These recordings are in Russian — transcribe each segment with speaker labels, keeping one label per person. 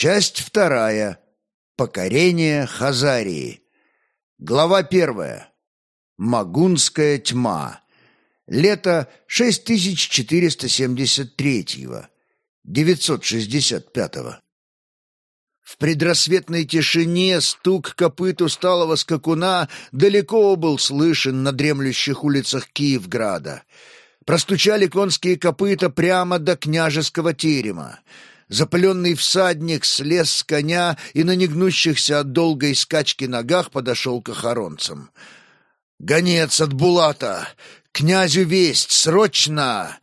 Speaker 1: Часть вторая. Покорение Хазарии. Глава первая. Магунская тьма. Лето 6473-го. 965-го. В предрассветной тишине стук копыт усталого скакуна далеко был слышен на дремлющих улицах Киевграда. Простучали конские копыта прямо до княжеского терема. Запыленный всадник слез с коня и на негнущихся от долгой скачки ногах подошел к охоронцам. «Гонец от Булата! Князю весть! Срочно!»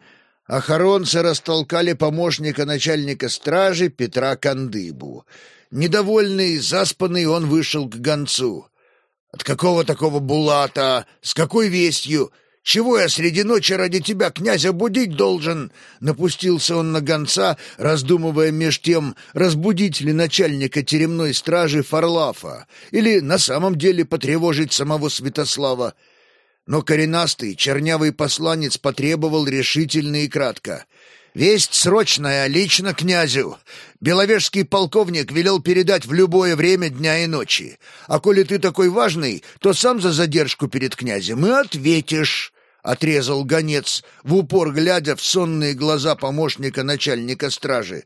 Speaker 1: Охоронцы растолкали помощника начальника стражи Петра Кандыбу. Недовольный, заспанный, он вышел к гонцу. «От какого такого Булата? С какой вестью? Чего я среди ночи ради тебя, князя, будить должен?» Напустился он на гонца, раздумывая меж тем, разбудить ли начальника теремной стражи Фарлафа или на самом деле потревожить самого Святослава. Но коренастый, чернявый посланец потребовал решительно и кратко — Весть срочная, лично князю. Беловежский полковник велел передать в любое время дня и ночи. А коли ты такой важный, то сам за задержку перед князем и ответишь». — отрезал гонец, в упор глядя в сонные глаза помощника начальника стражи.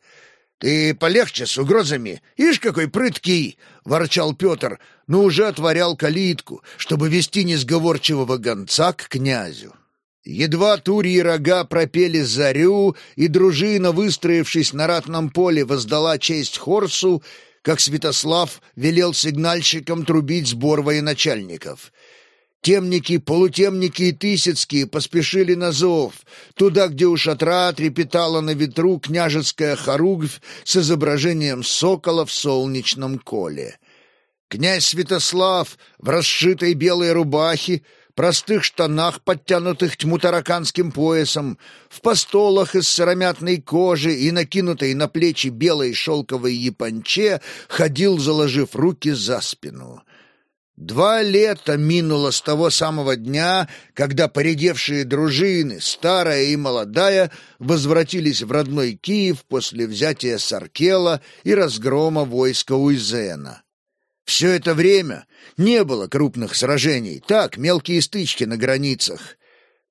Speaker 1: «Ты полегче с угрозами. Ишь, какой прыткий!» — ворчал Петр, но уже отворял калитку, чтобы вести несговорчивого гонца к князю. Едва турьи рога пропели зарю, и дружина, выстроившись на ратном поле, воздала честь Хорсу, как Святослав велел сигнальщикам трубить сбор военачальников. Темники, полутемники и тысяцкие поспешили на зов, туда, где у шатра трепетала на ветру княжеская хоругвь с изображением сокола в солнечном коле. Князь Святослав в расшитой белой рубахе простых штанах, подтянутых тьму тараканским поясом, в постолах из сыромятной кожи и накинутой на плечи белой шелковой японче, ходил, заложив руки за спину. Два лета минуло с того самого дня, когда поредевшие дружины, старая и молодая, возвратились в родной Киев после взятия Саркела и разгрома войска Уйзена. Все это время не было крупных сражений, так, мелкие стычки на границах.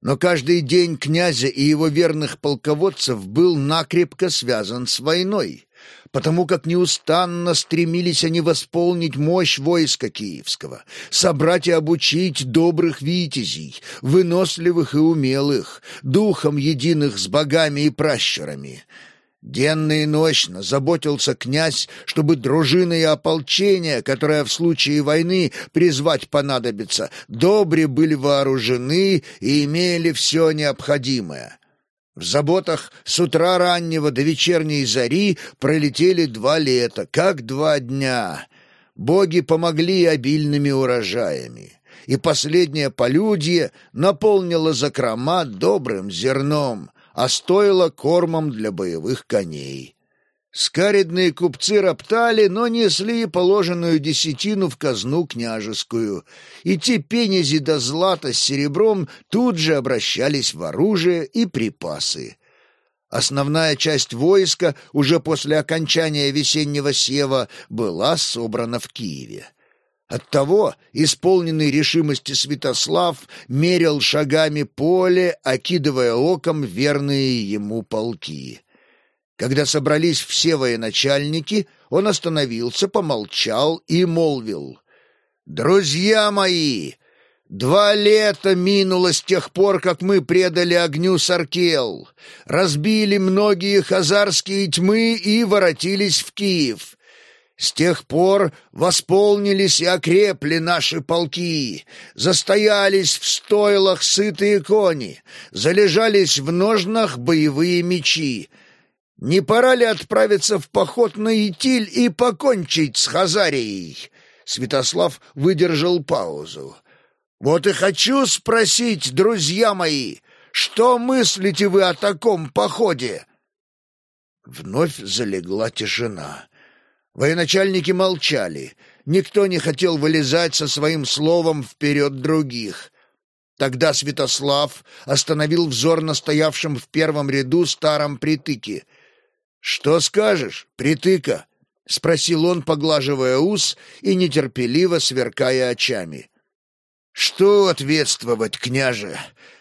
Speaker 1: Но каждый день князя и его верных полководцев был накрепко связан с войной, потому как неустанно стремились они восполнить мощь войска киевского, собрать и обучить добрых витязей, выносливых и умелых, духом единых с богами и пращурами — Денно и ночно заботился князь, чтобы дружины и ополчения, которое в случае войны призвать понадобится, добре были вооружены и имели все необходимое. В заботах с утра раннего до вечерней зари пролетели два лета, как два дня. Боги помогли обильными урожаями, и последнее полюдье наполнило закрома добрым зерном — а стоило кормом для боевых коней. Скаридные купцы роптали, но несли положенную десятину в казну княжескую, и те пенези до злата с серебром тут же обращались в оружие и припасы. Основная часть войска уже после окончания весеннего сева была собрана в Киеве. Оттого, исполненный решимости Святослав, мерил шагами поле, окидывая оком верные ему полки. Когда собрались все военачальники, он остановился, помолчал и молвил. «Друзья мои, два лета минуло с тех пор, как мы предали огню Саркел, разбили многие хазарские тьмы и воротились в Киев». С тех пор восполнились и окрепли наши полки, застоялись в стойлах сытые кони, залежались в ножнах боевые мечи. Не пора ли отправиться в поход на Итиль и покончить с Хазарией? Святослав выдержал паузу. Вот и хочу спросить, друзья мои, что мыслите вы о таком походе? Вновь залегла тишина. Военачальники молчали. Никто не хотел вылезать со своим словом вперед других. Тогда Святослав остановил взор на стоявшем в первом ряду старом притыке. «Что скажешь, притыка?» — спросил он, поглаживая ус и нетерпеливо сверкая очами. «Что ответствовать, княже?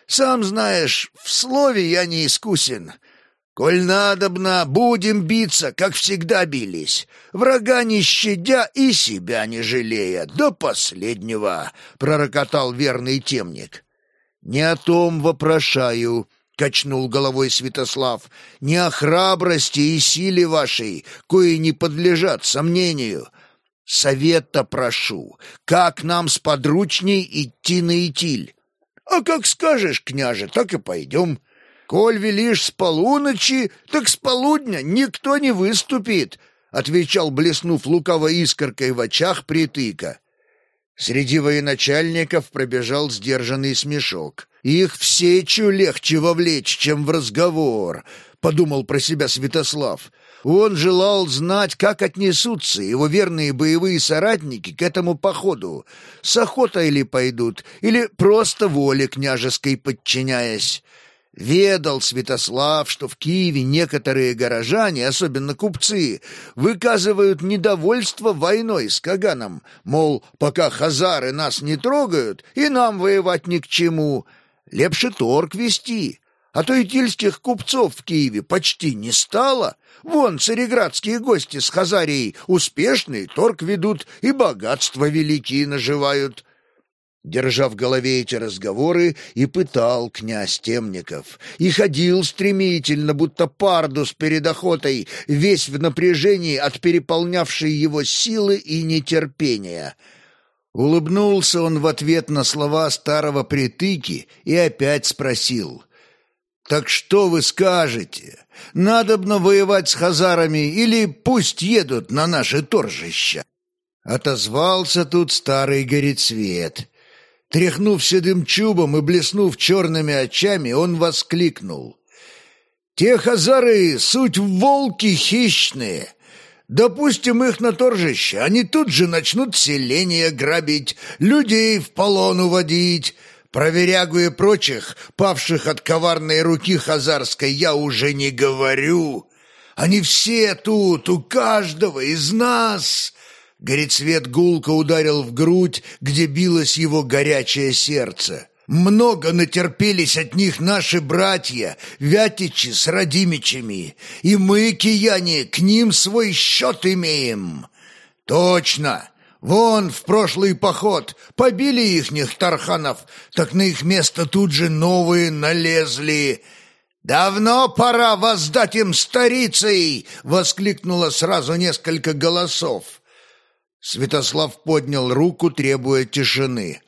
Speaker 1: Сам знаешь, в слове я не искусен. Коль надобно, будем биться, как всегда бились, врага не щадя и себя не жалея, до последнего», — пророкотал верный темник. «Не о том вопрошаю», — качнул головой Святослав, — «не о храбрости и силе вашей, кои не подлежат сомнению». Совета прошу, как нам сподручней идти на Итиль? А как скажешь, княже, так и пойдем. Коль велишь с полуночи, так с полудня никто не выступит, — отвечал, блеснув лукаво искоркой в очах притыка. Среди военачальников пробежал сдержанный смешок. «Их в сечу легче вовлечь, чем в разговор», — подумал про себя Святослав. Он желал знать, как отнесутся его верные боевые соратники к этому походу. С охотой ли пойдут, или просто воле княжеской подчиняясь. Ведал Святослав, что в Киеве некоторые горожане, особенно купцы, выказывают недовольство войной с Каганом, мол, пока хазары нас не трогают, и нам воевать ни к чему. Лепше торг вести, а то и тильских купцов в Киеве почти не стало. Вон цареградские гости с Хазарией успешный торг ведут и богатства великие наживают. Держа в голове эти разговоры, и пытал князь Темников, и ходил стремительно, будто пардус перед охотой, весь в напряжении от переполнявшей его силы и нетерпения. Улыбнулся он в ответ на слова старого притыки и опять спросил — «Так что вы скажете? Надобно воевать с хазарами или пусть едут на наши торжища?» Отозвался тут старый горецвет. Тряхнув седым чубом и блеснув черными очами, он воскликнул. «Те хазары — суть волки хищные!» Допустим их на торжище, они тут же начнут селение грабить, людей в полон уводить, про Верягу и прочих, павших от коварной руки хазарской, я уже не говорю. Они все тут, у каждого из нас. Горецвет гулко ударил в грудь, где билось его горячее сердце. Много натерпелись от них наши братья, вятичи с родимичами, и мы, кияне, к ним свой счет имеем. Точно, Вон в прошлый поход побили ихних тарханов, так на их место тут же новые налезли. «Давно пора воздать им старицей!» — воскликнуло сразу несколько голосов. Святослав поднял руку, требуя тишины.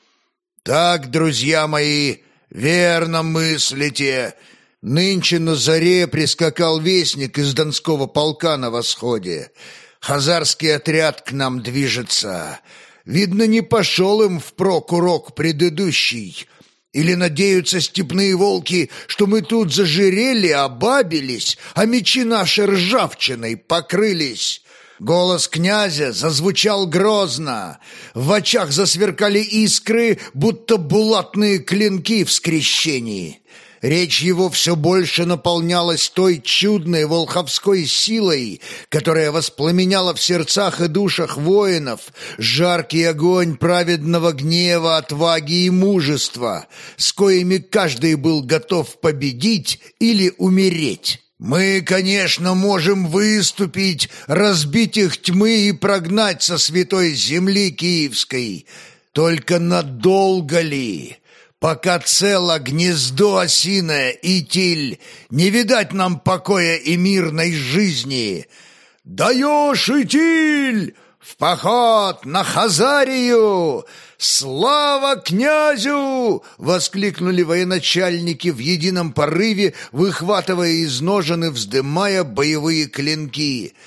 Speaker 1: «Так, друзья мои, верно мыслите!» Нынче на заре прискакал вестник из Донского полка на восходе. Хазарский отряд к нам движется. Видно, не пошел им впрок урок предыдущий. Или надеются степные волки, что мы тут зажирели, обабились, а мечи наши ржавчиной покрылись. Голос князя зазвучал грозно. В очах засверкали искры, будто булатные клинки в скрещении. Речь его все больше наполнялась той чудной волховской силой, которая воспламеняла в сердцах и душах воинов жаркий огонь праведного гнева, отваги и мужества, с коими каждый был готов победить или умереть. Мы, конечно, можем выступить, разбить их тьмы и прогнать со святой земли киевской. Только надолго ли? Пока цело гнездо осиное и тиль, Не видать нам покоя и мирной жизни. Даешь, Итиль, в поход на Хазарию! Слава князю!» — воскликнули военачальники в едином порыве, выхватывая из ножен и вздымая боевые клинки —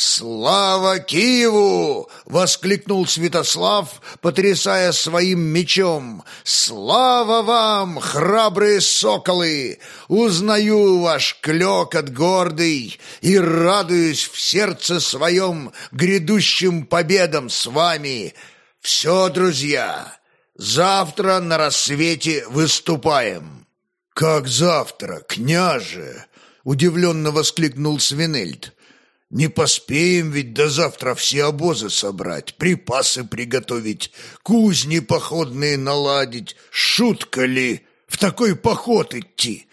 Speaker 1: «Слава Киеву!» — воскликнул Святослав, потрясая своим мечом. «Слава вам, храбрые соколы! Узнаю ваш клёкот гордый и радуюсь в сердце своем грядущим победам с вами. Все, друзья, завтра на рассвете выступаем». «Как завтра, княже?» — удивленно воскликнул Свинельд. Не поспеем ведь до завтра все обозы собрать, припасы приготовить, кузни походные наладить. Шутка ли в такой поход идти?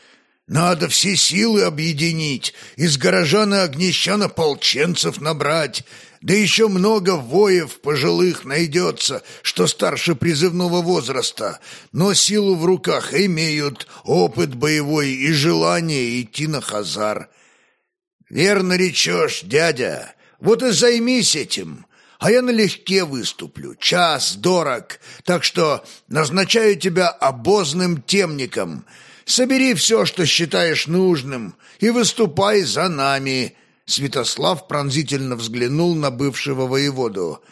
Speaker 1: Надо все силы объединить, из горожан и огнещан ополченцев набрать, да еще много воев пожилых найдется, что старше призывного возраста, но силу в руках имеют, опыт боевой и желание идти на хазар. Верно речешь, дядя, вот и займись этим, а я налегке выступлю, час дорог, так что назначаю тебя обозным темником — Собери все, что считаешь нужным, и выступай за нами». Святослав пронзительно взглянул на бывшего воеводу.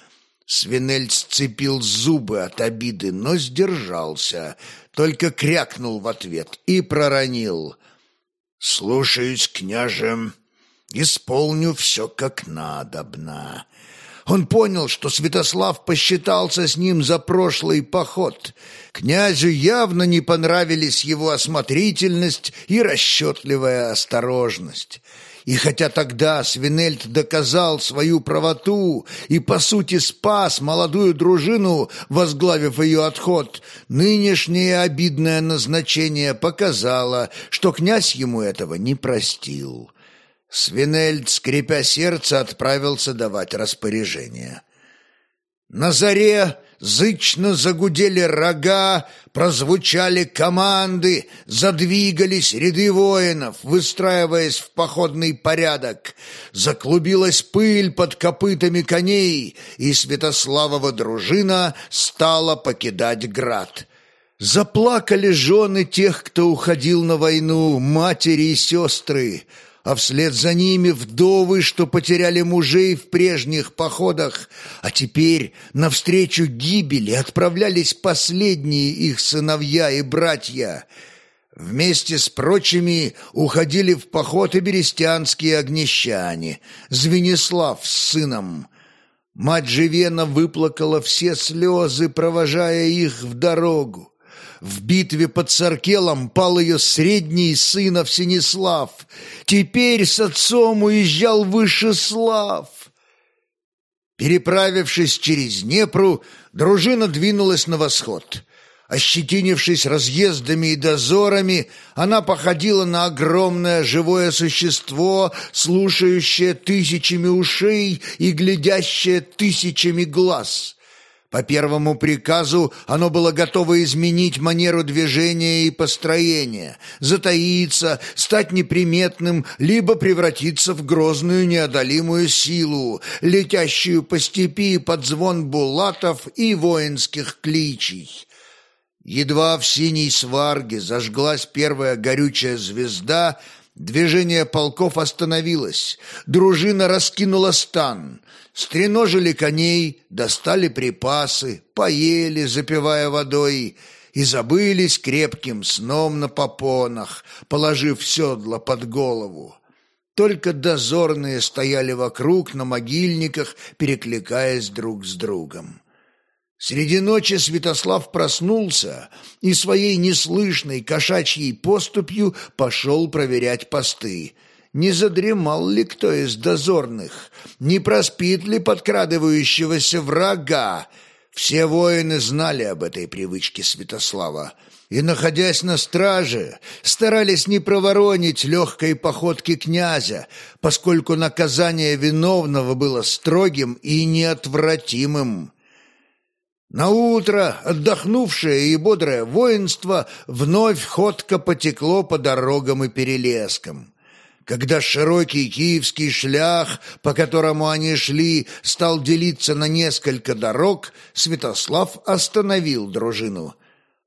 Speaker 1: Свинель сцепил зубы от обиды, но сдержался, только крякнул в ответ и проронил. «Слушаюсь, княже, исполню все как надобно». Он понял, что Святослав посчитался с ним за прошлый поход. Князю явно не понравились его осмотрительность и расчетливая осторожность. И хотя тогда Свинельд доказал свою правоту и, по сути, спас молодую дружину, возглавив ее отход, нынешнее обидное назначение показало, что князь ему этого не простил. Свинельд, скрипя сердце, отправился давать распоряжение. На заре зычно загудели рога, прозвучали команды, задвигались ряды воинов, выстраиваясь в походный порядок. Заклубилась пыль под копытами коней, и Святославова дружина стала покидать град. Заплакали жены тех, кто уходил на войну, матери и сестры, а вслед за ними вдовы, что потеряли мужей в прежних походах, а теперь навстречу гибели отправлялись последние их сыновья и братья. Вместе с прочими уходили в поход и берестянские огнещане, Звенислав с сыном. Мать Живена выплакала все слезы, провожая их в дорогу. В битве под Саркелом пал ее средний сын Всенислав. Теперь с отцом уезжал Вышеслав. Переправившись через Днепру, дружина двинулась на восход. Ощетинившись разъездами и дозорами, она походила на огромное живое существо, слушающее тысячами ушей и глядящее тысячами глаз. По первому приказу оно было готово изменить манеру движения и построения, затаиться, стать неприметным, либо превратиться в грозную неодолимую силу, летящую по степи под звон булатов и воинских кличей. Едва в синей сварге зажглась первая горючая звезда, движение полков остановилось, дружина раскинула стан — стреножили коней, достали припасы, поели, запивая водой, и забылись крепким сном на попонах, положив седло под голову. Только дозорные стояли вокруг на могильниках, перекликаясь друг с другом. Среди ночи Святослав проснулся и своей неслышной кошачьей поступью пошел проверять посты — не задремал ли кто из дозорных, не проспит ли подкрадывающегося врага. Все воины знали об этой привычке Святослава и, находясь на страже, старались не проворонить легкой походки князя, поскольку наказание виновного было строгим и неотвратимым. На утро отдохнувшее и бодрое воинство вновь ходко потекло по дорогам и перелескам. Когда широкий киевский шлях, по которому они шли, стал делиться на несколько дорог, Святослав остановил дружину.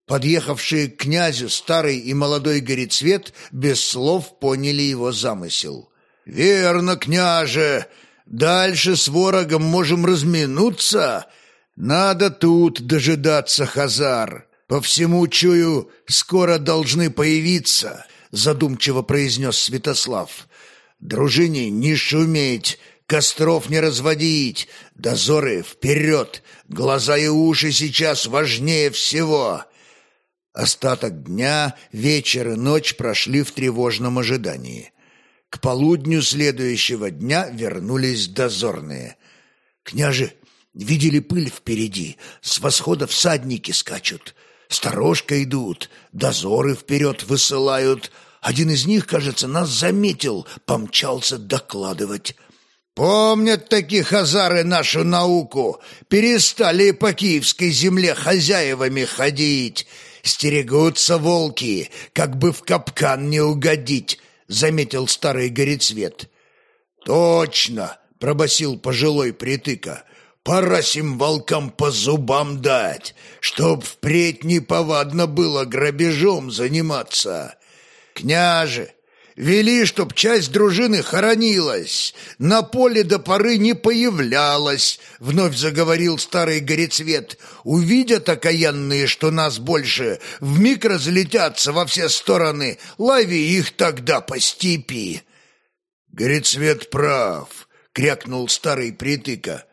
Speaker 1: Подъехавшие к князю старый и молодой горецвет без слов поняли его замысел. «Верно, княже! Дальше с ворогом можем разминуться. Надо тут дожидаться хазар. По всему чую, скоро должны появиться» задумчиво произнес Святослав. «Дружине не шуметь, костров не разводить, дозоры вперед, глаза и уши сейчас важнее всего». Остаток дня, вечер и ночь прошли в тревожном ожидании. К полудню следующего дня вернулись дозорные. «Княже, видели пыль впереди, с восхода всадники скачут, сторожка идут, дозоры вперед высылают. Один из них, кажется, нас заметил, помчался докладывать». Помнят такие хазары нашу науку, перестали по киевской земле хозяевами ходить. Стерегутся волки, как бы в капкан не угодить, заметил старый горецвет. Точно, пробасил пожилой притыка. Пора сим волкам по зубам дать, чтоб впредь неповадно было грабежом заниматься. Княже, Вели, чтоб часть дружины хоронилась, на поле до поры не появлялась, — вновь заговорил старый горецвет. Увидят окаянные, что нас больше, вмиг разлетятся во все стороны, лови их тогда по степи. Горецвет прав, — крякнул старый притыка.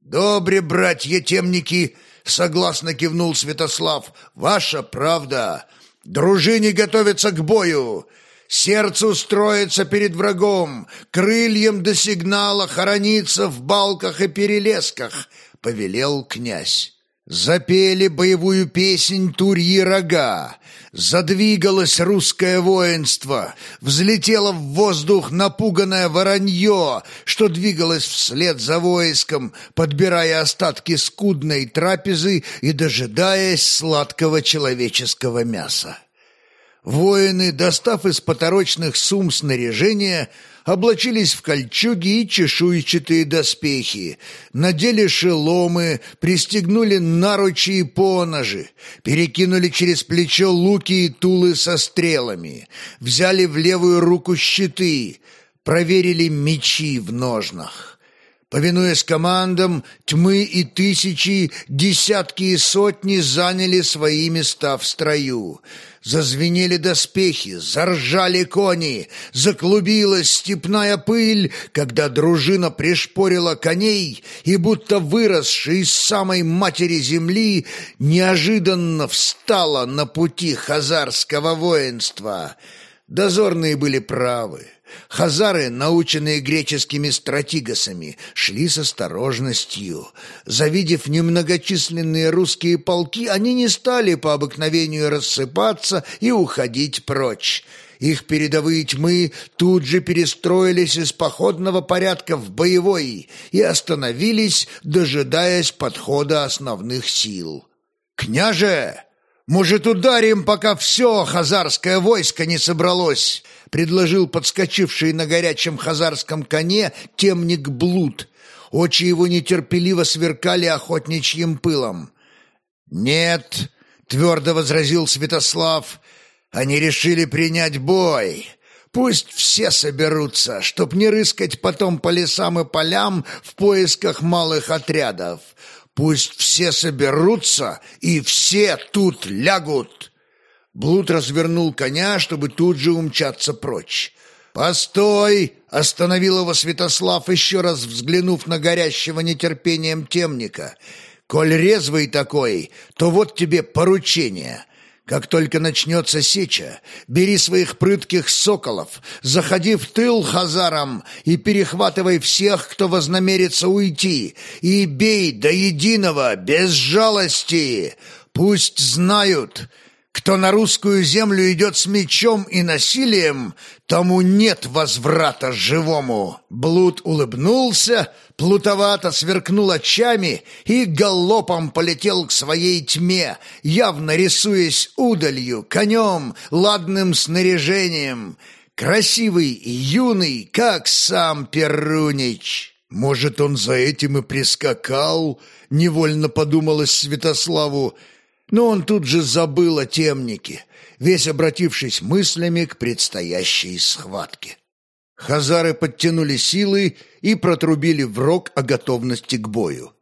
Speaker 1: Добре, братья темники, — согласно кивнул Святослав, — ваша правда. Дружине готовятся к бою. Сердцу строится перед врагом, крыльям до сигнала хорониться в балках и перелесках, — повелел князь. Запели боевую песнь турьи рога, задвигалось русское воинство, взлетело в воздух напуганное воронье, что двигалось вслед за войском, подбирая остатки скудной трапезы и дожидаясь сладкого человеческого мяса. Воины, достав из поторочных сумм снаряжения, облачились в кольчуги и чешуйчатые доспехи, надели шеломы, пристегнули наручи и поножи, перекинули через плечо луки и тулы со стрелами, взяли в левую руку щиты, проверили мечи в ножнах. Повинуясь командам, тьмы и тысячи, десятки и сотни заняли свои места в строю. Зазвенели доспехи, заржали кони, заклубилась степная пыль, когда дружина пришпорила коней и, будто выросшая из самой матери земли, неожиданно встала на пути хазарского воинства. Дозорные были правы. Хазары, наученные греческими стратигосами, шли с осторожностью. Завидев немногочисленные русские полки, они не стали по обыкновению рассыпаться и уходить прочь. Их передовые тьмы тут же перестроились из походного порядка в боевой и остановились, дожидаясь подхода основных сил. «Княже!» «Может, ударим, пока все хазарское войско не собралось?» — предложил подскочивший на горячем хазарском коне темник Блуд. Очи его нетерпеливо сверкали охотничьим пылом. «Нет», — твердо возразил Святослав, — «они решили принять бой». Пусть все соберутся, чтоб не рыскать потом по лесам и полям в поисках малых отрядов. Пусть все соберутся и все тут лягут. Блуд развернул коня, чтобы тут же умчаться прочь. «Постой!» — остановил его Святослав, еще раз взглянув на горящего нетерпением темника. «Коль резвый такой, то вот тебе поручение. Как только начнется сеча, бери своих прытких соколов, заходи в тыл хазарам и перехватывай всех, кто вознамерится уйти, и бей до единого, без жалости. Пусть знают, кто на русскую землю идет с мечом и насилием, тому нет возврата живому. Блуд улыбнулся, плутовато сверкнул очами и галопом полетел к своей тьме, явно рисуясь удалью, конем, ладным снаряжением. Красивый и юный, как сам Перунич. Может, он за этим и прискакал, невольно подумалось Святославу, но он тут же забыл о темнике, весь обратившись мыслями к предстоящей схватке. Хазары подтянули силы и протрубили в рог о готовности к бою.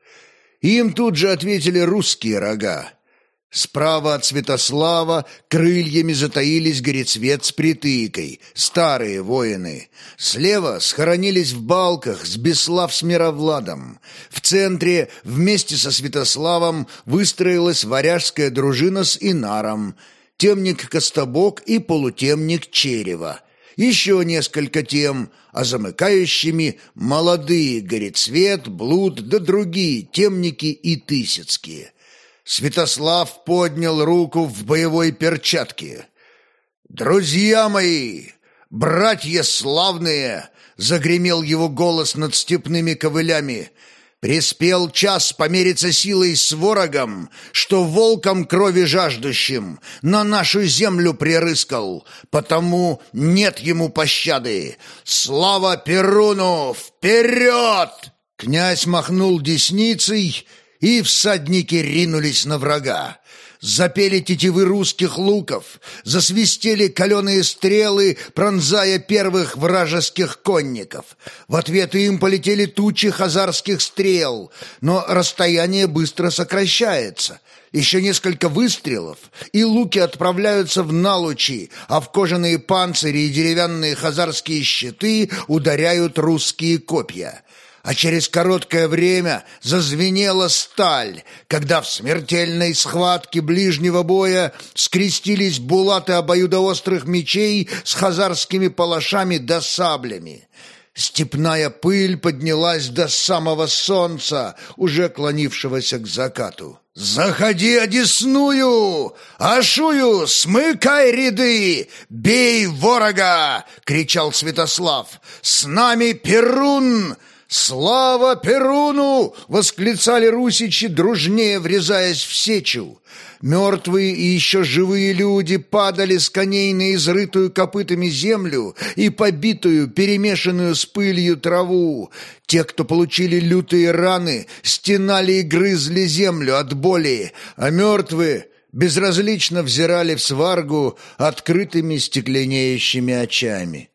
Speaker 1: Им тут же ответили русские рога. Справа от Святослава крыльями затаились горецвет с притыкой, старые воины. Слева схоронились в балках с Беслав с Мировладом. В центре вместе со Святославом выстроилась варяжская дружина с Инаром, темник Костобок и полутемник Черева. еще несколько тем, а замыкающими молодые Горецвет, Блуд да другие темники и Тысяцкие. Святослав поднял руку в боевой перчатке. «Друзья мои, братья славные!» — загремел его голос над степными ковылями. Приспел час помериться силой с ворогом, что волком крови жаждущим на нашу землю прирыскал, потому нет ему пощады. Слава Перуну! Вперед!» Князь махнул десницей, и всадники ринулись на врага. Запели тетивы русских луков, засвистели каленые стрелы, пронзая первых вражеских конников. В ответ им полетели тучи хазарских стрел, но расстояние быстро сокращается. Еще несколько выстрелов, и луки отправляются в налучи, а в кожаные панцири и деревянные хазарские щиты ударяют русские копья а через короткое время зазвенела сталь, когда в смертельной схватке ближнего боя скрестились булаты обоюдоострых мечей с хазарскими палашами да саблями. Степная пыль поднялась до самого солнца, уже клонившегося к закату. «Заходи одесную! Ашую, смыкай ряды! Бей ворога!» — кричал Святослав. «С нами Перун!» «Слава Перуну!» — восклицали русичи, дружнее врезаясь в сечу. Мертвые и еще живые люди падали с коней на изрытую копытами землю и побитую, перемешанную с пылью траву. Те, кто получили лютые раны, стенали и грызли землю от боли, а мертвые безразлично взирали в сваргу открытыми стекленеющими очами.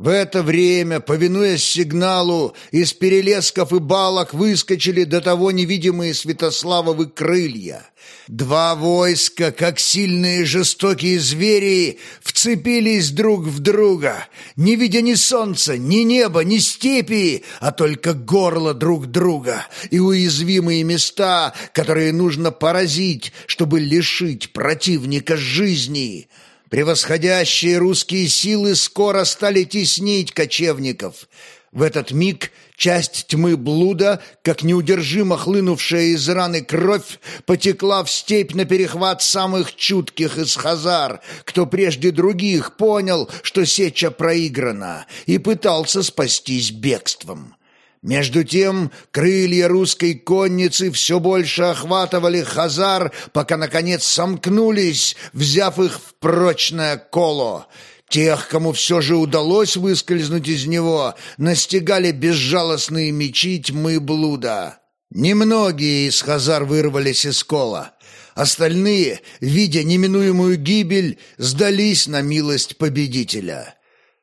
Speaker 1: В это время, повинуясь сигналу, из перелесков и балок выскочили до того невидимые Святославовы крылья. Два войска, как сильные жестокие звери, вцепились друг в друга, не видя ни солнца, ни неба, ни степи, а только горло друг друга и уязвимые места, которые нужно поразить, чтобы лишить противника жизни. Превосходящие русские силы скоро стали теснить кочевников. В этот миг часть тьмы блуда, как неудержимо хлынувшая из раны кровь, потекла в степь на перехват самых чутких из хазар, кто прежде других понял, что сеча проиграна, и пытался спастись бегством. Между тем крылья русской конницы все больше охватывали хазар, пока, наконец, сомкнулись, взяв их в прочное коло. Тех, кому все же удалось выскользнуть из него, настигали безжалостные мечи тьмы блуда. Немногие из хазар вырвались из кола. Остальные, видя неминуемую гибель, сдались на милость победителя.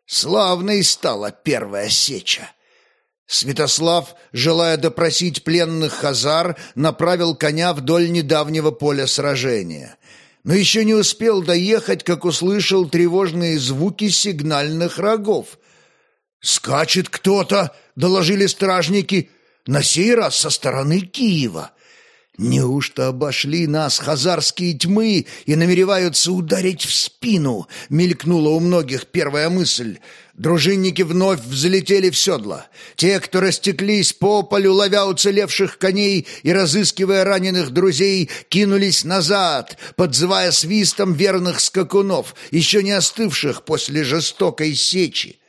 Speaker 1: Славной стала первая сеча. Святослав, желая допросить пленных хазар, направил коня вдоль недавнего поля сражения. Но еще не успел доехать, как услышал тревожные звуки сигнальных рогов. «Скачет кто-то!» — доложили стражники. «На сей раз со стороны Киева». «Неужто обошли нас хазарские тьмы и намереваются ударить в спину?» — мелькнула у многих первая мысль. Дружинники вновь взлетели в седла. Те, кто растеклись по полю, ловя уцелевших коней и разыскивая раненых друзей, кинулись назад, подзывая свистом верных скакунов, еще не остывших после жестокой сечи.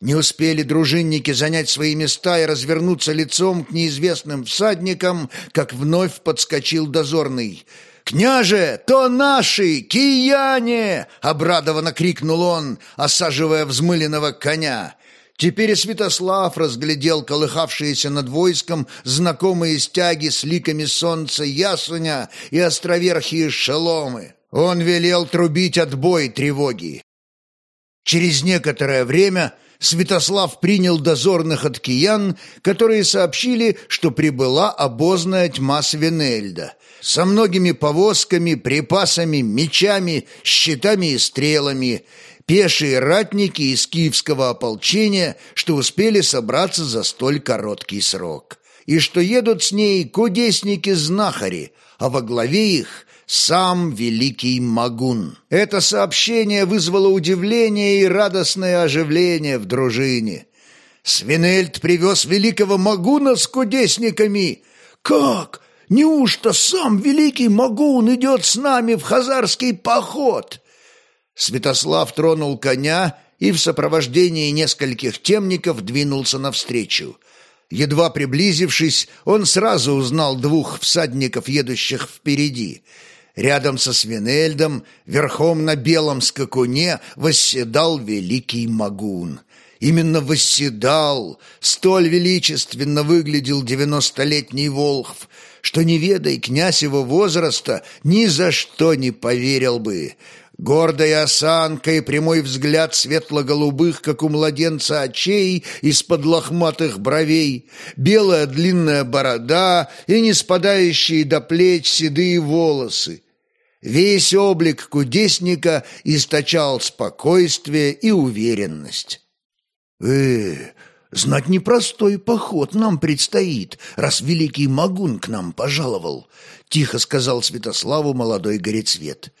Speaker 1: Не успели дружинники занять свои места и развернуться лицом к неизвестным всадникам, как вновь подскочил дозорный. «Княже, то наши, кияне!» — обрадованно крикнул он, осаживая взмыленного коня. Теперь Святослав разглядел колыхавшиеся над войском знакомые стяги с ликами солнца ясуня и островерхие шеломы. Он велел трубить отбой тревоги. Через некоторое время Святослав принял дозорных от киян, которые сообщили, что прибыла обозная тьма Свинельда со многими повозками, припасами, мечами, щитами и стрелами, пешие ратники из киевского ополчения, что успели собраться за столь короткий срок, и что едут с ней кудесники-знахари, а во главе их сам великий Магун. Это сообщение вызвало удивление и радостное оживление в дружине. Свинельд привез великого Магуна с кудесниками. Как? Неужто сам великий Магун идет с нами в хазарский поход? Святослав тронул коня и в сопровождении нескольких темников двинулся навстречу. Едва приблизившись, он сразу узнал двух всадников, едущих впереди. Рядом со Свинельдом, верхом на белом скакуне, восседал великий Магун. Именно восседал, столь величественно выглядел девяностолетний Волхв, что, не ведай князь его возраста, ни за что не поверил бы. Гордая осанка и прямой взгляд светло-голубых, как у младенца, очей из-под лохматых бровей, белая длинная борода и не спадающие до плеч седые волосы. Весь облик кудесника источал спокойствие и уверенность. «Э, знать непростой поход нам предстоит, раз великий Магун к нам пожаловал», — тихо сказал Святославу молодой горецвет.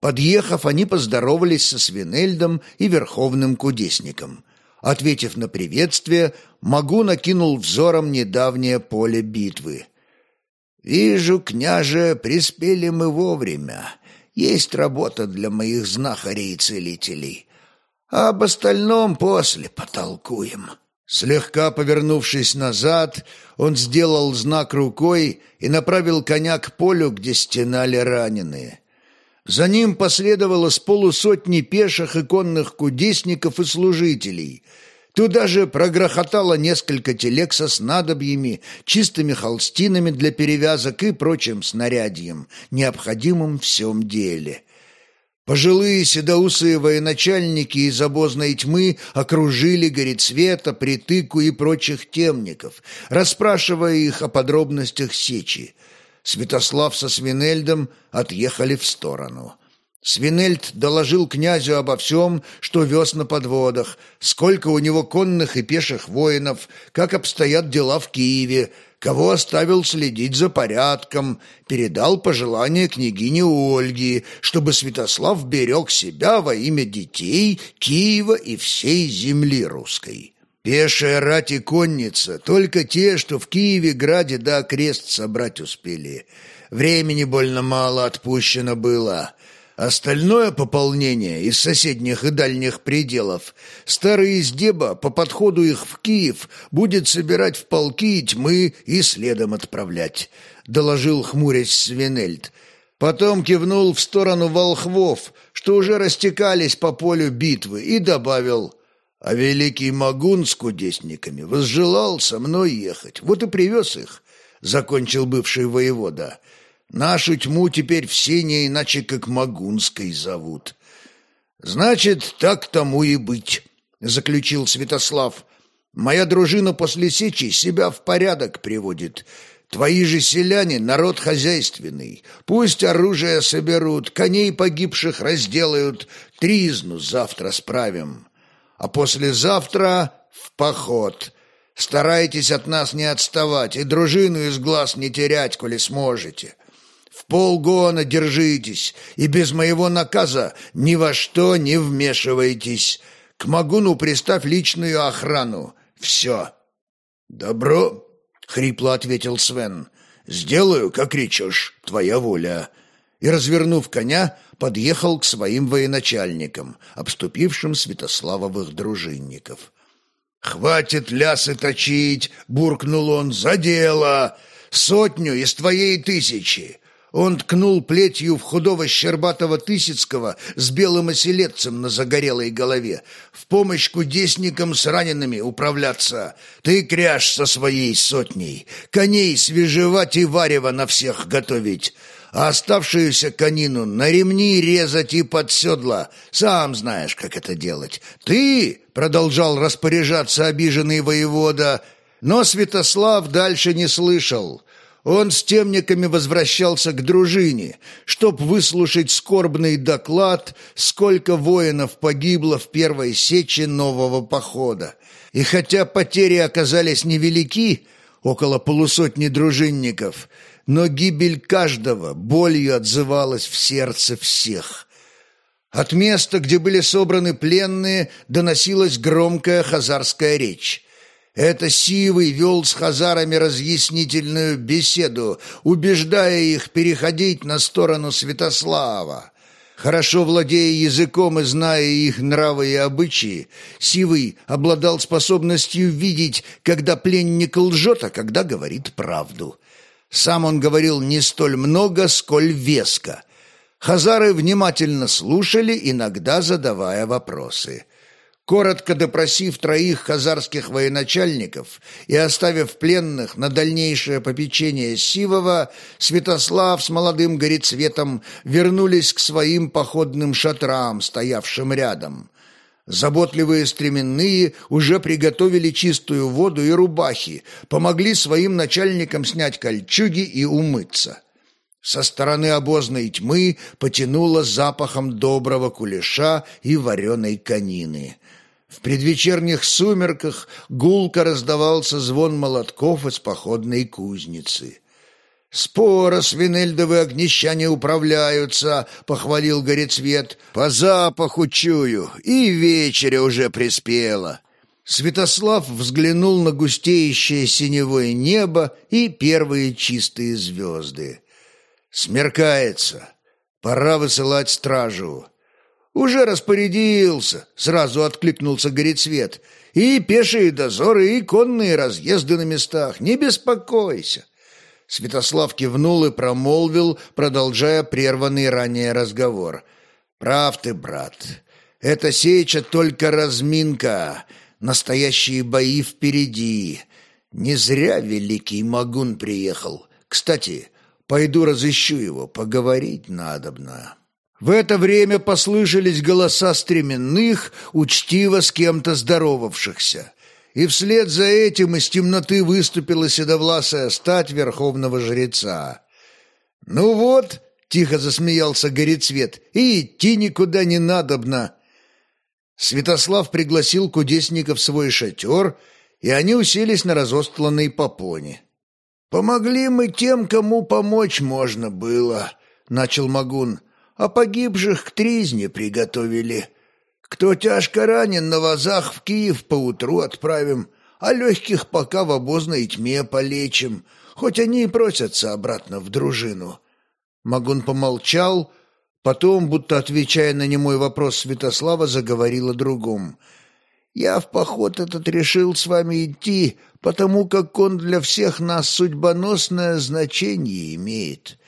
Speaker 1: Подъехав, они поздоровались со Свинельдом и Верховным Кудесником. Ответив на приветствие, Магу накинул взором недавнее поле битвы. «Вижу, княже, приспели мы вовремя. Есть работа для моих знахарей и целителей. А об остальном после потолкуем». Слегка повернувшись назад, он сделал знак рукой и направил коня к полю, где стенали раненые. За ним последовало с полусотни пеших и конных кудесников и служителей. Туда же прогрохотало несколько телег со снадобьями, чистыми холстинами для перевязок и прочим снарядьем, необходимым всем деле. Пожилые седоусые военачальники из обозной тьмы окружили Горецвета, Притыку и прочих темников, расспрашивая их о подробностях сечи. Святослав со Свинельдом отъехали в сторону. Свинельд доложил князю обо всем, что вез на подводах, сколько у него конных и пеших воинов, как обстоят дела в Киеве, кого оставил следить за порядком, передал пожелание княгине Ольги, чтобы Святослав берег себя во имя детей, Киева и всей земли русской. Пешая рать и конница, только те, что в Киеве, Граде да крест собрать успели. Времени больно мало отпущено было. Остальное пополнение из соседних и дальних пределов старый издеба по подходу их в Киев будет собирать в полки и тьмы и следом отправлять, доложил хмурясь Свинельд. Потом кивнул в сторону волхвов, что уже растекались по полю битвы, и добавил — а великий Магун с кудесниками возжелал со мной ехать. Вот и привез их, — закончил бывший воевода. Нашу тьму теперь все не иначе, как Магунской зовут. Значит, так тому и быть, — заключил Святослав. Моя дружина после сечи себя в порядок приводит. Твои же селяне — народ хозяйственный. Пусть оружие соберут, коней погибших разделают, тризну завтра справим а послезавтра в поход. Старайтесь от нас не отставать и дружину из глаз не терять, коли сможете. В полгона держитесь, и без моего наказа ни во что не вмешивайтесь. К Магуну приставь личную охрану. Все». «Добро», — хрипло ответил Свен. «Сделаю, как речешь, твоя воля» и, развернув коня, подъехал к своим военачальникам, обступившим Святославовых дружинников. «Хватит лясы точить!» — буркнул он. «За дело! Сотню из твоей тысячи!» Он ткнул плетью в худого щербатого Тысяцкого с белым оселедцем на загорелой голове. «В помощь кудесникам с ранеными управляться! Ты кряж со своей сотней! Коней свежевать и варево на всех готовить! а оставшуюся конину на ремни резать и под седла. Сам знаешь, как это делать. Ты, — продолжал распоряжаться обиженный воевода, но Святослав дальше не слышал. Он с темниками возвращался к дружине, чтоб выслушать скорбный доклад, сколько воинов погибло в первой сече нового похода. И хотя потери оказались невелики, около полусотни дружинников, но гибель каждого болью отзывалась в сердце всех. От места, где были собраны пленные, доносилась громкая хазарская речь. Это Сивый вел с хазарами разъяснительную беседу, убеждая их переходить на сторону Святослава. Хорошо владея языком и зная их нравы и обычаи, Сивый обладал способностью видеть, когда пленник лжет, а когда говорит правду. Сам он говорил не столь много, сколь веско. Хазары внимательно слушали, иногда задавая вопросы. Коротко допросив троих хазарских военачальников и оставив пленных на дальнейшее попечение Сивова, Святослав с молодым горецветом вернулись к своим походным шатрам, стоявшим рядом. Заботливые стременные уже приготовили чистую воду и рубахи, помогли своим начальникам снять кольчуги и умыться. Со стороны обозной тьмы потянуло запахом доброго кулеша и вареной конины – в предвечерних сумерках гулко раздавался звон молотков из походной кузницы. «Споро огнища управляются», — похвалил Горецвет. «По запаху чую, и вечеря уже приспело». Святослав взглянул на густеющее синевое небо и первые чистые звезды. «Смеркается. Пора высылать стражу. «Уже распорядился», — сразу откликнулся Горецвет. «И пешие дозоры, и конные разъезды на местах. Не беспокойся». Святослав кивнул и промолвил, продолжая прерванный ранее разговор. «Прав ты, брат. Это сеча только разминка. Настоящие бои впереди. Не зря великий Магун приехал. Кстати, пойду разыщу его, поговорить надобно». В это время послышались голоса стременных, учтиво с кем-то здоровавшихся. И вслед за этим из темноты выступила седовласая стать верховного жреца. «Ну вот», — тихо засмеялся Горецвет, — «и идти никуда не надобно». Святослав пригласил кудесников в свой шатер, и они уселись на разостланной попоне. «Помогли мы тем, кому помочь можно было», — начал Магун а погибших к тризне приготовили. Кто тяжко ранен, на вазах в Киев поутру отправим, а легких пока в обозной тьме полечим, хоть они и просятся обратно в дружину». Магун помолчал, потом, будто отвечая на немой вопрос Святослава, заговорил о другом. «Я в поход этот решил с вами идти, потому как он для всех нас судьбоносное значение имеет».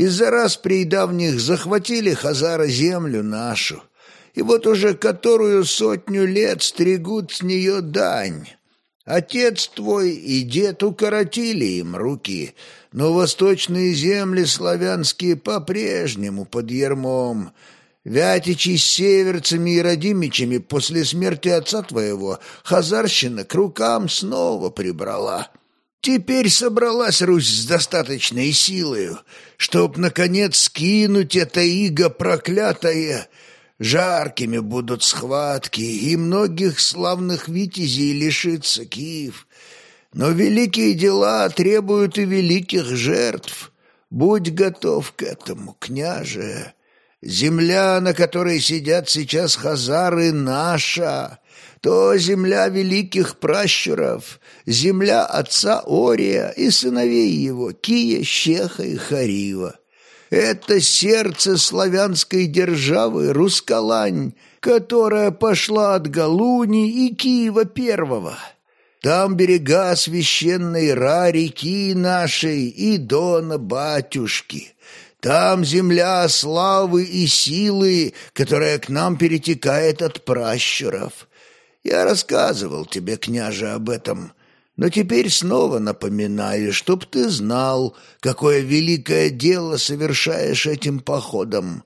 Speaker 1: Из-за распри давних захватили хазара землю нашу, и вот уже которую сотню лет стригут с нее дань. Отец твой и дед укоротили им руки, но восточные земли славянские по-прежнему под ермом. Вятичи с северцами и родимичами после смерти отца твоего хазарщина к рукам снова прибрала». Теперь собралась Русь с достаточной силою, чтоб, наконец, скинуть это иго проклятое. Жаркими будут схватки, и многих славных витязей лишится Киев. Но великие дела требуют и великих жертв. Будь готов к этому, княже. Земля, на которой сидят сейчас хазары, наша то земля великих пращуров, земля отца Ория и сыновей его, Кия, Щеха и Харива. Это сердце славянской державы Рускалань, которая пошла от Галуни и Киева первого. Там берега священной Ра реки нашей и Дона батюшки. Там земля славы и силы, которая к нам перетекает от пращуров. Я рассказывал тебе, княже, об этом, но теперь снова напоминаю, чтоб ты знал, какое великое дело совершаешь этим походом.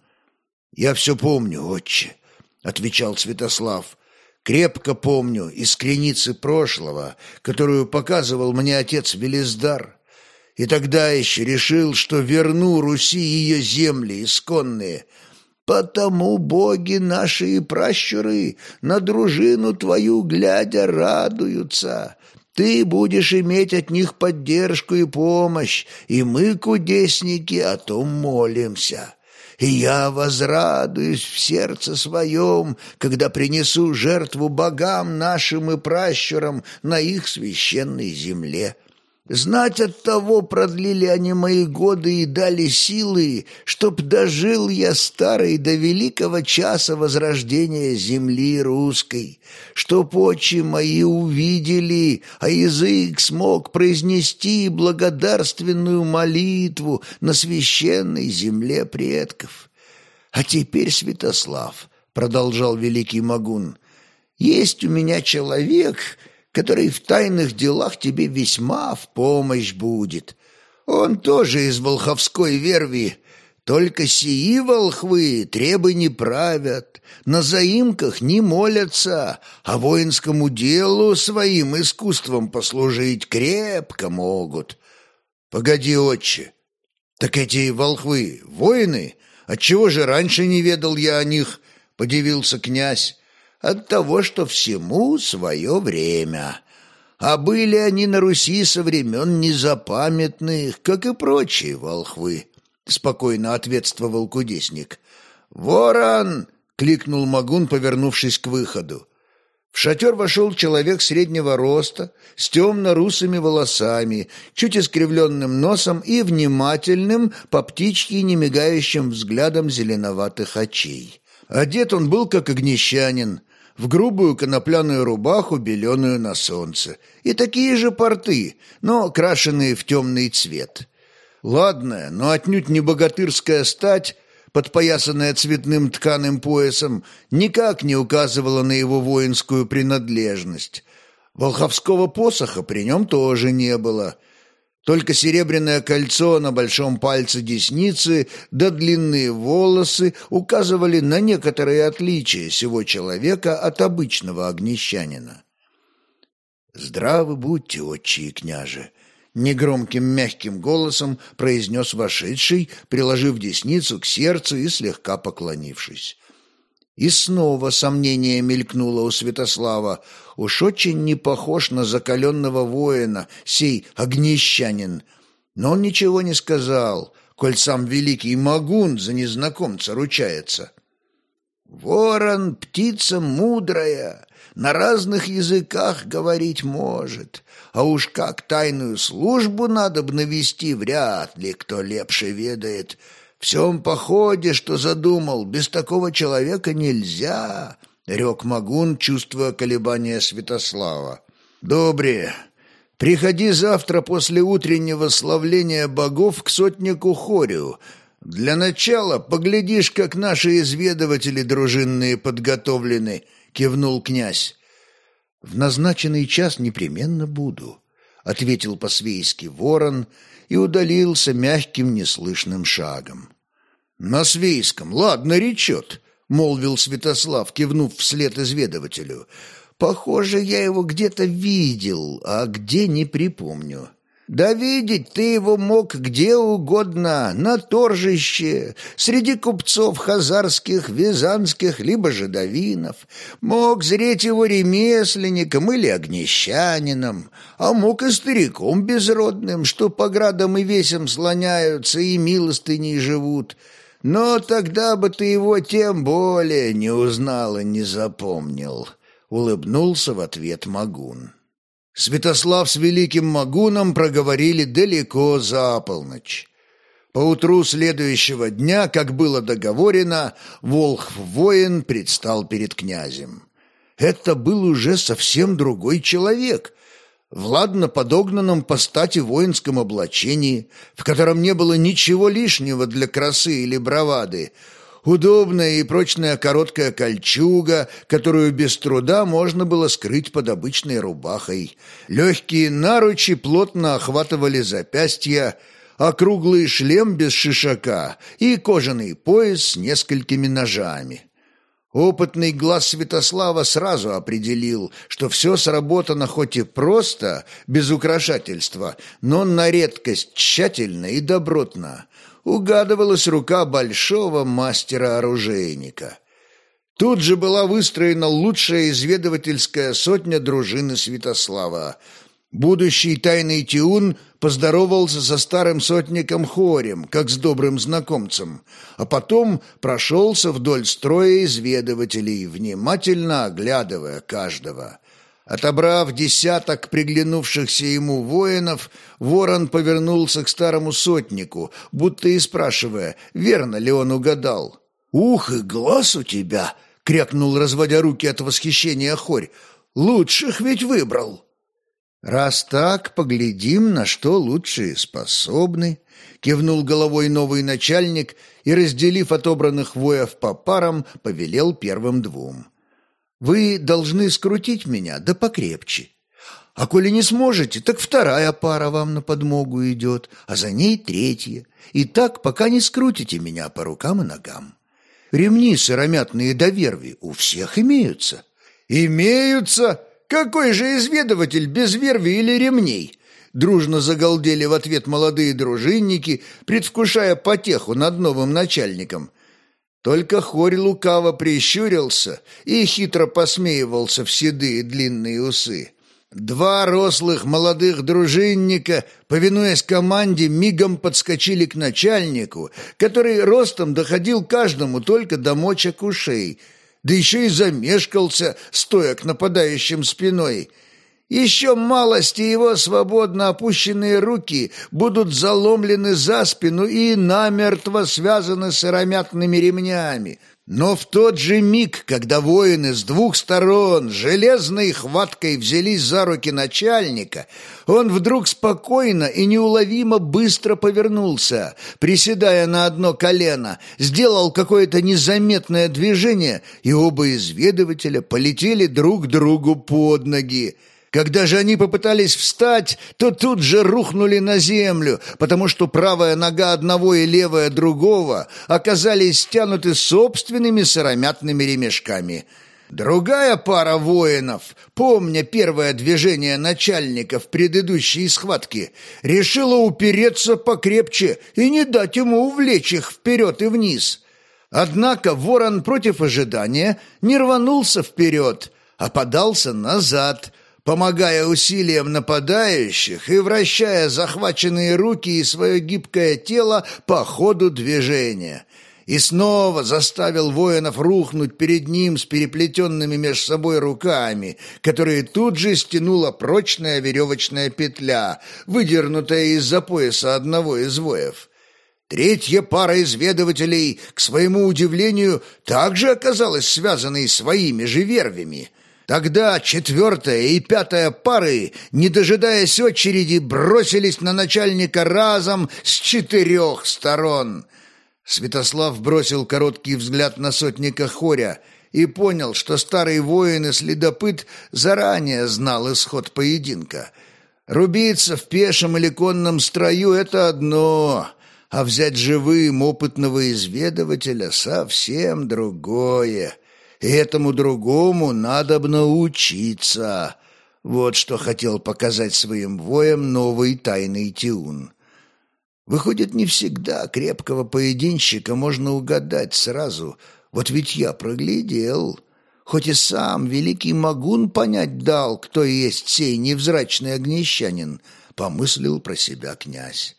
Speaker 1: Я все помню, отче, — отвечал Святослав. Крепко помню из креницы прошлого, которую показывал мне отец Велиздар. И тогда еще решил, что верну Руси ее земли исконные — Потому боги наши и пращуры на дружину твою глядя радуются. Ты будешь иметь от них поддержку и помощь, и мы, кудесники, о том молимся. И я возрадуюсь в сердце своем, когда принесу жертву богам нашим и пращурам на их священной земле. Знать от того, продлили они мои годы и дали силы, чтоб дожил я старый до великого часа возрождения земли русской, чтоб очи мои увидели, а язык смог произнести благодарственную молитву на священной земле предков. А теперь, Святослав, — продолжал великий Магун, — есть у меня человек — который в тайных делах тебе весьма в помощь будет. Он тоже из волховской верви, только сии волхвы требы не правят, на заимках не молятся, а воинскому делу своим искусством послужить крепко могут. Погоди, отче, так эти волхвы воины? Отчего же раньше не ведал я о них? — подивился князь от того, что всему свое время. А были они на Руси со времен незапамятных, как и прочие волхвы, — спокойно ответствовал кудесник. «Ворон!» — кликнул Магун, повернувшись к выходу. В шатер вошел человек среднего роста, с темно-русыми волосами, чуть искривленным носом и внимательным, по птичке немигающим взглядом зеленоватых очей. Одет он был, как огнещанин, в грубую конопляную рубаху, беленую на солнце, и такие же порты, но крашеные в темный цвет. Ладная, но отнюдь не богатырская стать, подпоясанная цветным тканым поясом, никак не указывала на его воинскую принадлежность. Волховского посоха при нем тоже не было — только серебряное кольцо на большом пальце десницы да длинные волосы указывали на некоторые отличия сего человека от обычного огнещанина. «Здравы будьте, отчи и княже!» Негромким мягким голосом произнес вошедший, приложив десницу к сердцу и слегка поклонившись. И снова сомнение мелькнуло у Святослава. Уж очень не похож на закаленного воина, сей огнещанин. Но он ничего не сказал, коль сам великий Магун за незнакомца ручается. «Ворон — птица мудрая, на разных языках говорить может, а уж как тайную службу надо бы навести, вряд ли кто лепше ведает» всем походе, что задумал, без такого человека нельзя», — рек Магун, чувствуя колебания Святослава. «Добре, приходи завтра после утреннего славления богов к сотнику Хорю. Для начала поглядишь, как наши изведыватели дружинные подготовлены», — кивнул князь. «В назначенный час непременно буду», — ответил по-свейски ворон и удалился мягким неслышным шагом. «На свейском, ладно, речет», — молвил Святослав, кивнув вслед изведывателю. «Похоже, я его где-то видел, а где не припомню». «Да видеть ты его мог где угодно, на торжище, среди купцов хазарских, визанских, либо жидовинов. Мог зреть его ремесленником или огнещанином, а мог и стариком безродным, что по градам и весям слоняются и милостыней живут». Но тогда бы ты его тем более не узнал и не запомнил», — улыбнулся в ответ Магун. Святослав с великим Магуном проговорили далеко за полночь. Поутру следующего дня, как было договорено, Волхв-воин предстал перед князем. Это был уже совсем другой человек, в ладно подогнанном по стати воинском облачении, в котором не было ничего лишнего для красы или бравады, удобная и прочная короткая кольчуга, которую без труда можно было скрыть под обычной рубахой, легкие наручи плотно охватывали запястья, округлый шлем без шишака и кожаный пояс с несколькими ножами. Опытный глаз Святослава сразу определил, что все сработано хоть и просто, без украшательства, но на редкость тщательно и добротно. Угадывалась рука большого мастера-оружейника. Тут же была выстроена лучшая изведывательская сотня дружины Святослава. Будущий тайный Тиун поздоровался со старым сотником Хорем, как с добрым знакомцем, а потом прошелся вдоль строя изведывателей, внимательно оглядывая каждого. Отобрав десяток приглянувшихся ему воинов, ворон повернулся к старому сотнику, будто и спрашивая, верно ли он угадал. «Ух, и глаз у тебя!» — крякнул, разводя руки от восхищения Хорь. «Лучших ведь выбрал!» «Раз так, поглядим, на что лучшие способны», — кивнул головой новый начальник и, разделив отобранных воев по парам, повелел первым двум. «Вы должны скрутить меня, да покрепче. А коли не сможете, так вторая пара вам на подмогу идет, а за ней третья. И так, пока не скрутите меня по рукам и ногам. Ремни сыромятные до верви у всех имеются».
Speaker 2: «Имеются?» Какой же изведыватель без верви или ремней? Дружно загалдели в ответ молодые дружинники, предвкушая потеху над новым начальником. Только хорь лукаво прищурился и хитро посмеивался в седые длинные усы. Два рослых молодых дружинника, повинуясь команде, мигом подскочили к начальнику, который ростом доходил каждому только до мочек ушей – да еще и замешкался, стоя к нападающим спиной. Еще малости его свободно опущенные руки будут заломлены за спину и намертво связаны сыромятными ремнями — но в тот же миг, когда воины с двух сторон железной хваткой взялись за руки начальника, он вдруг спокойно и неуловимо быстро повернулся, приседая на одно колено, сделал какое-то незаметное движение, и оба изведывателя полетели друг другу под ноги. Когда же они попытались встать, то тут же рухнули на землю, потому что правая нога одного и левая другого оказались стянуты собственными сыромятными ремешками. Другая пара воинов, помня первое движение начальника в предыдущей схватке, решила упереться покрепче и не дать ему увлечь их вперед и вниз. Однако ворон против ожидания не рванулся вперед, а подался назад – помогая усилиям нападающих и вращая захваченные руки и свое гибкое тело по ходу движения. И снова заставил воинов рухнуть перед ним с переплетенными меж собой руками, которые тут же стянула прочная веревочная петля, выдернутая из-за пояса одного из воев. Третья пара изведывателей, к своему удивлению, также оказалась связанной своими же вервями — Тогда четвертая и пятая пары, не дожидаясь очереди, бросились на начальника разом с четырех сторон. Святослав бросил короткий взгляд на сотника Хоря и понял, что старый воин и следопыт заранее знал исход поединка. Рубиться в пешем или конном строю — это одно, а взять живым опытного изведывателя — совсем другое. Этому другому надо научиться. Вот что хотел показать своим воям новый тайный Тиун. Выходит, не всегда крепкого поединщика можно угадать сразу. Вот ведь я проглядел. Хоть и сам великий Магун понять дал, кто есть сей невзрачный огнещанин, помыслил про себя князь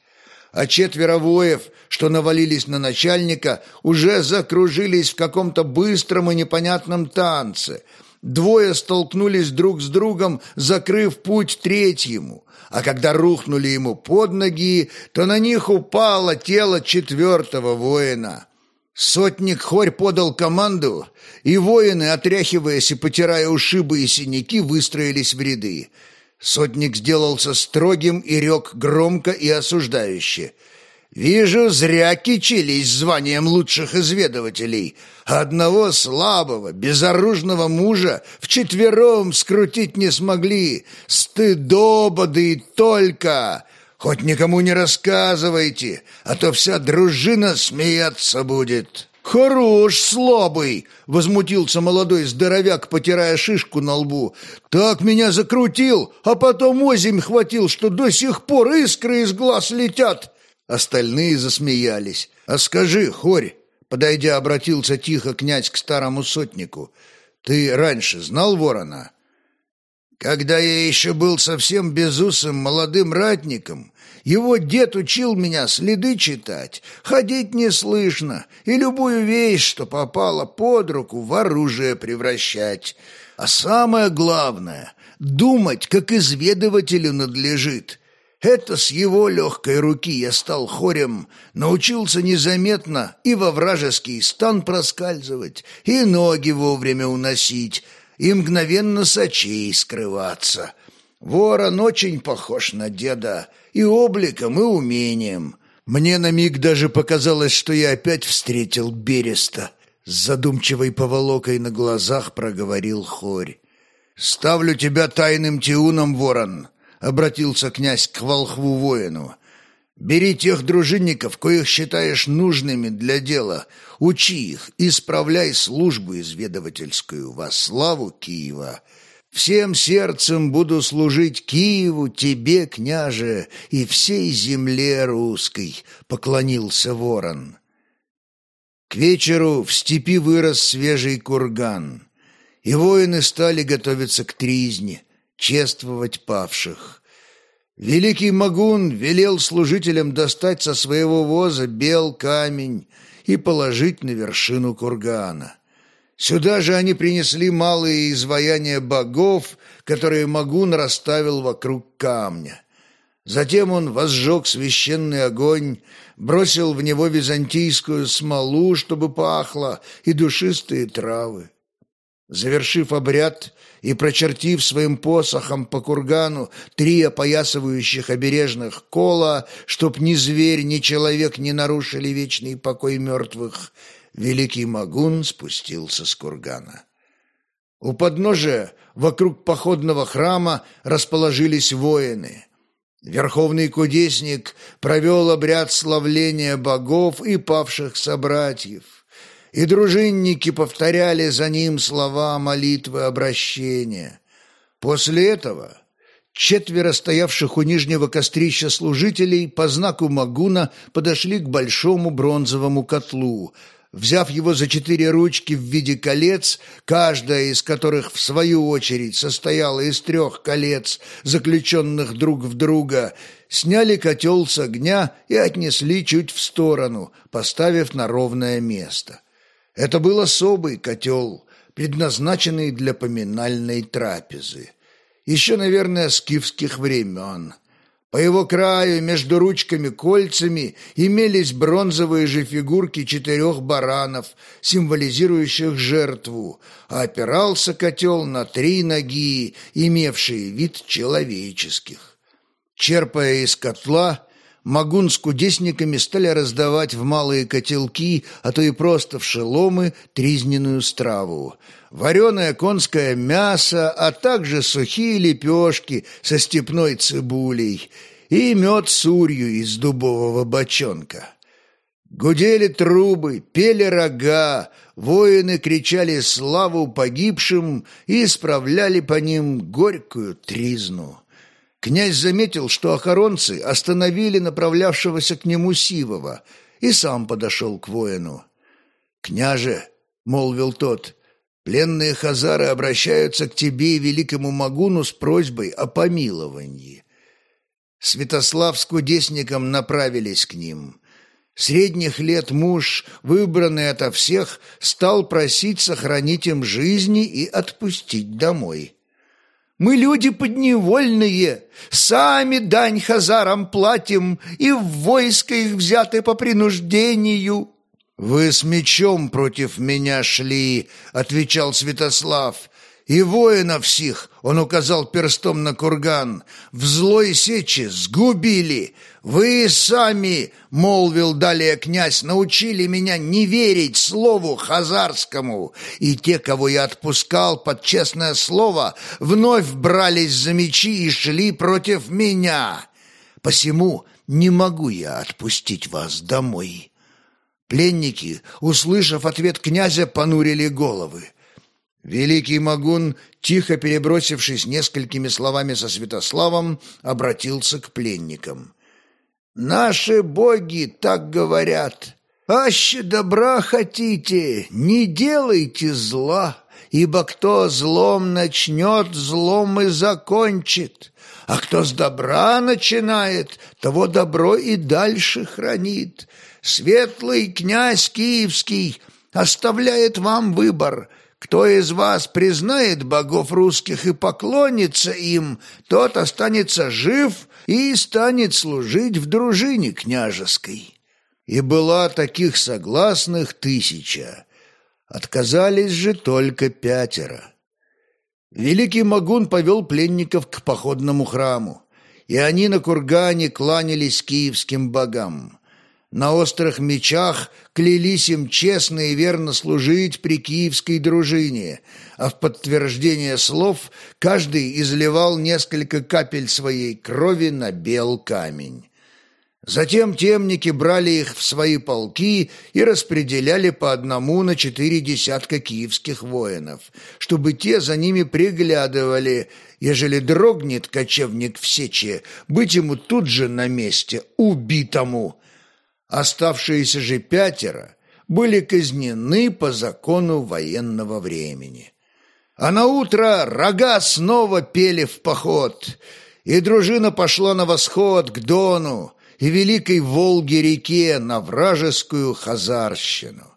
Speaker 2: а четверо воев, что навалились на начальника, уже закружились в каком-то быстром и непонятном танце. Двое столкнулись друг с другом, закрыв путь третьему, а когда рухнули ему под ноги, то на них упало тело четвертого воина. Сотник Хорь подал команду, и воины, отряхиваясь и потирая ушибы и синяки, выстроились в ряды. Сотник сделался строгим и рек громко и осуждающе. «Вижу, зря кичились званием лучших изведывателей. Одного слабого, безоружного мужа вчетвером скрутить не смогли. Стыдоба, да и только! Хоть никому не рассказывайте, а то вся дружина смеяться будет». «Хорош, слабый!» — возмутился молодой здоровяк, потирая шишку на лбу. «Так меня закрутил, а потом озимь хватил, что до сих пор искры из глаз летят!» Остальные засмеялись. «А скажи, Хорь!» — подойдя, обратился тихо князь к старому сотнику. «Ты раньше знал ворона?»
Speaker 1: Когда я еще был совсем безусым молодым ратником, его дед учил меня следы читать, ходить не слышно и любую вещь, что попала под руку, в оружие превращать. А самое главное — думать, как изведывателю надлежит. Это с его легкой руки я стал хорем, научился незаметно и во вражеский стан проскальзывать, и ноги вовремя уносить, и мгновенно с очей скрываться. Ворон очень похож на деда и обликом, и умением. Мне на миг даже показалось, что я опять встретил Береста. С задумчивой поволокой на глазах проговорил хорь. «Ставлю тебя тайным тиуном, ворон!» — обратился князь к волхву-воину. Бери тех дружинников, коих считаешь нужными для дела, учи их, исправляй службу изведывательскую во славу Киева. Всем сердцем буду служить Киеву, тебе, княже, и всей земле русской», — поклонился ворон. К вечеру в степи вырос свежий курган, и воины стали готовиться к тризне, чествовать павших. Великий Магун велел служителям достать со своего воза бел камень и положить на вершину кургана. Сюда же они принесли малые изваяния богов, которые Магун расставил вокруг камня. Затем он возжег священный огонь, бросил в него византийскую смолу, чтобы пахло, и душистые травы. Завершив обряд, и, прочертив своим посохом по кургану три опоясывающих обережных кола, чтоб ни зверь, ни человек не нарушили вечный покой мертвых, великий Магун спустился с кургана. У подножия, вокруг походного храма, расположились воины. Верховный кудесник провел обряд славления богов и павших собратьев и дружинники повторяли за ним слова молитвы обращения. После этого четверо стоявших у нижнего кострища служителей по знаку Магуна подошли к большому бронзовому котлу, взяв его за четыре ручки в виде колец, каждая из которых в свою очередь состояла из трех колец, заключенных друг в друга, сняли котел с огня и отнесли чуть в сторону, поставив на ровное место. Это был особый котел, предназначенный для поминальной трапезы. Еще, наверное, скифских времен. По его краю между ручками-кольцами имелись бронзовые же фигурки четырех баранов, символизирующих жертву, а опирался котел на три ноги, имевшие вид человеческих. Черпая из котла, Магун с кудесниками стали раздавать в малые котелки, а то и просто в шеломы, тризненную страву. Вареное конское мясо, а также сухие лепешки со степной цибулей и мед сурью из дубового бочонка. Гудели трубы, пели рога, воины кричали славу погибшим и исправляли по ним горькую тризну. Князь заметил, что охоронцы остановили направлявшегося к нему Сивова и сам подошел к воину. «Княже», — молвил тот, — «пленные хазары обращаются к тебе и великому Магуну с просьбой о помиловании». Святослав с кудесником направились к ним. Средних лет муж, выбранный ото всех, стал просить сохранить им жизни и отпустить домой. Мы люди подневольные, сами дань хазарам платим и в войско их взяты по принуждению». «Вы с мечом против меня шли», — отвечал Святослав, и воинов сих, он указал перстом на курган, в злой сече сгубили. Вы сами, молвил далее князь, научили меня не верить слову хазарскому, и те, кого я отпускал под честное слово, вновь брались за мечи и шли против меня. Посему не могу я отпустить вас домой». Пленники, услышав ответ князя, понурили головы. Великий Магун, тихо перебросившись несколькими словами со Святославом, обратился к пленникам. «Наши боги так говорят. Аще добра хотите, не делайте зла, ибо кто злом начнет, злом и закончит, а кто с добра начинает, того добро и дальше хранит. Светлый князь Киевский оставляет вам выбор — кто из вас признает богов русских и поклонится им, тот останется жив и станет служить в дружине княжеской. И была таких согласных тысяча. Отказались же только пятеро. Великий Магун повел пленников к походному храму, и они на кургане кланялись киевским богам. На острых мечах клялись им честно и верно служить при киевской дружине, а в подтверждение слов каждый изливал несколько капель своей крови на бел камень. Затем темники брали их в свои полки и распределяли по одному на четыре десятка киевских воинов, чтобы те за ними приглядывали, ежели дрогнет кочевник в сече, быть ему тут же на месте, убитому. Оставшиеся же пятеро были казнены по закону военного времени. А на утро рога снова пели в поход, и дружина пошла на восход к Дону, и великой Волге-реке на вражескую Хазарщину.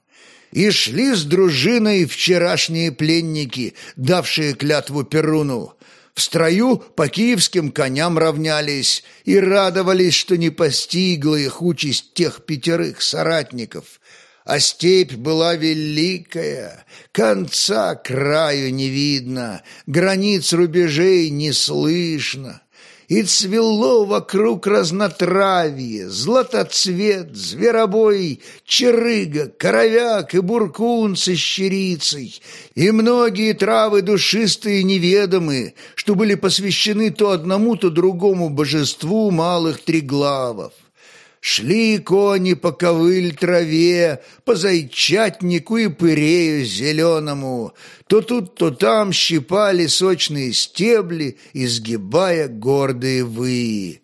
Speaker 1: И шли с дружиной вчерашние пленники, давшие клятву Перуну. В строю по киевским коням равнялись и радовались, что не постигла их участь тех пятерых соратников. А степь была великая, конца краю не видно, границ рубежей не слышно и цвело вокруг разнотравье, златоцвет, зверобой, черыга, коровяк и буркун со щерицей, и многие травы душистые неведомые, что были посвящены то одному, то другому божеству малых триглавов. Шли кони по ковыль траве, по зайчатнику и пырею зеленому. То тут, то там щипали сочные стебли, изгибая гордые выи.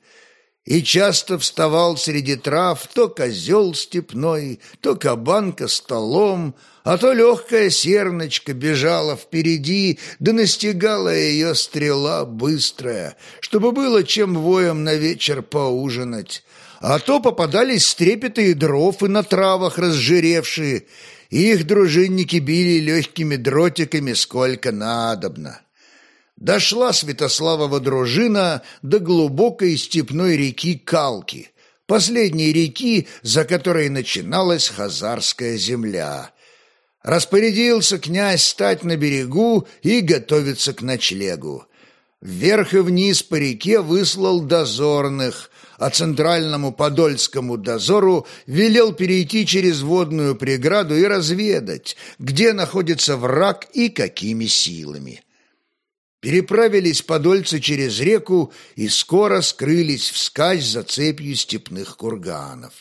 Speaker 1: И часто вставал среди трав то козел степной, то кабанка столом, а то легкая серночка бежала впереди, да настигала ее стрела быстрая, чтобы было чем воем на вечер поужинать а то попадались стрепетые дров и на травах разжиревшие, и их дружинники били легкими дротиками сколько надобно. Дошла Святославова дружина до глубокой степной реки Калки, последней реки, за которой начиналась хазарская земля. Распорядился князь стать на берегу и готовиться к ночлегу. Вверх и вниз по реке выслал дозорных, а центральному подольскому дозору велел перейти через водную преграду и разведать, где находится враг и какими силами. Переправились подольцы через реку и скоро скрылись вскачь за цепью степных курганов.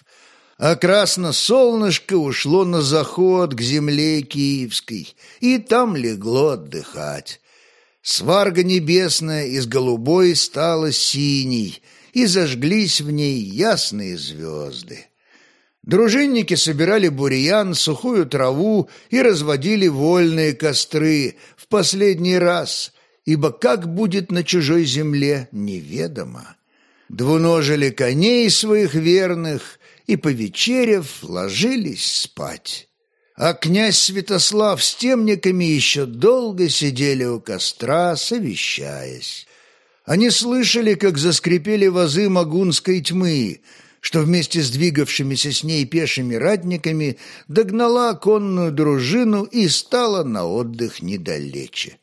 Speaker 1: А красно-солнышко ушло на заход к земле киевской, и там легло отдыхать. Сварга небесная из голубой стала синей, и зажглись в ней ясные звезды. Дружинники собирали бурьян, сухую траву и разводили вольные костры в последний раз, ибо как будет на чужой земле, неведомо. Двуножили коней своих верных и, повечерев, ложились спать. А князь Святослав с темниками еще долго сидели у костра, совещаясь. Они слышали, как заскрипели вазы магунской тьмы, что вместе с двигавшимися с ней пешими ратниками догнала конную дружину и стала на отдых недалече.